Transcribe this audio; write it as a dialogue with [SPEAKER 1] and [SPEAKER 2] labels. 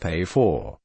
[SPEAKER 1] pay for